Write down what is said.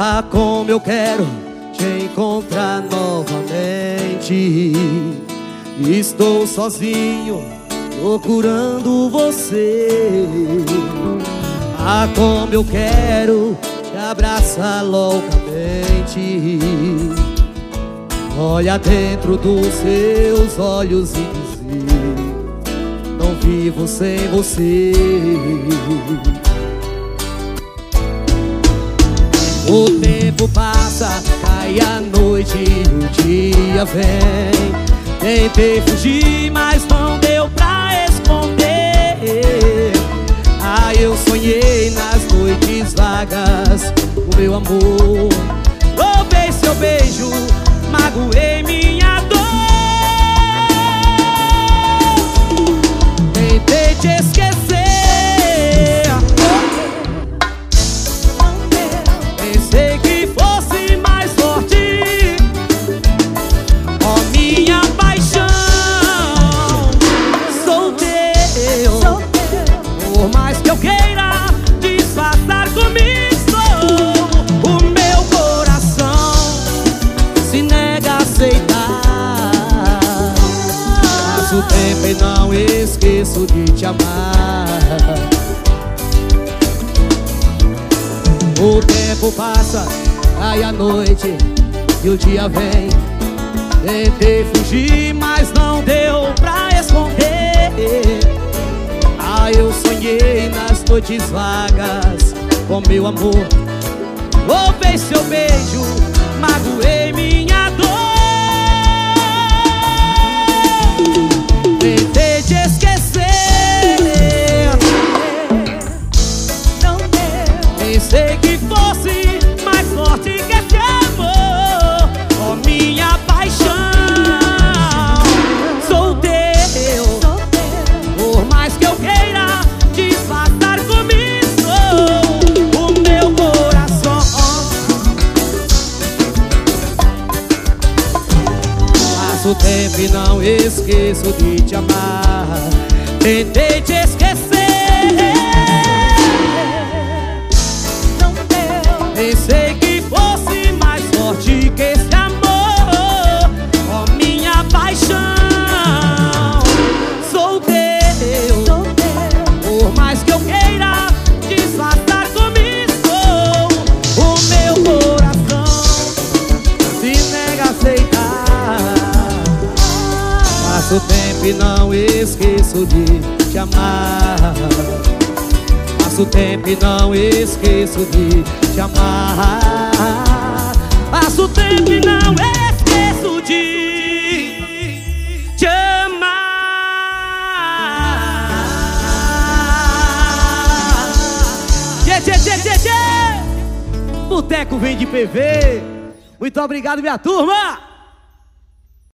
Ah, como eu quero te encontrar novamente. Estou sozinho procurando você. Ah, como eu quero te abraçar loucamente. Olha dentro dos seus olhos e dizer: Não vivo sem você. O tempo passa, cai a noite e o dia vem. Tentei fugir, mas não deu pra esconder. Ah, eu sonhei nas noites vagas, o meu amor. Roubei seu beijo, Por mais que eu queira Disfarçar comigo O meu coração Se nega a aceitar Passo o tempo e não esqueço de te amar O tempo passa, cai a noite e o dia vem. Tentei fugir, noites vagas com meu amor. Roubei seu beijo, magoei minha dor. Passo o tempo e não esqueço de te amar. Tentei te esquecer. Pensei que fosse mais forte que esse amor. Ó minha paixão. Sou teu. Por mais que eu queira Disfarçar comigo O meu coração Se nega a aceitar Passo tempo e não esqueço de te amar. Passo tempo e não esqueço de te amar. Passo tempo e não esqueço de te amar. Tchê, tchê, tchê, tchê, tchê. Boteco vem de PV Muito obrigado, minha turma!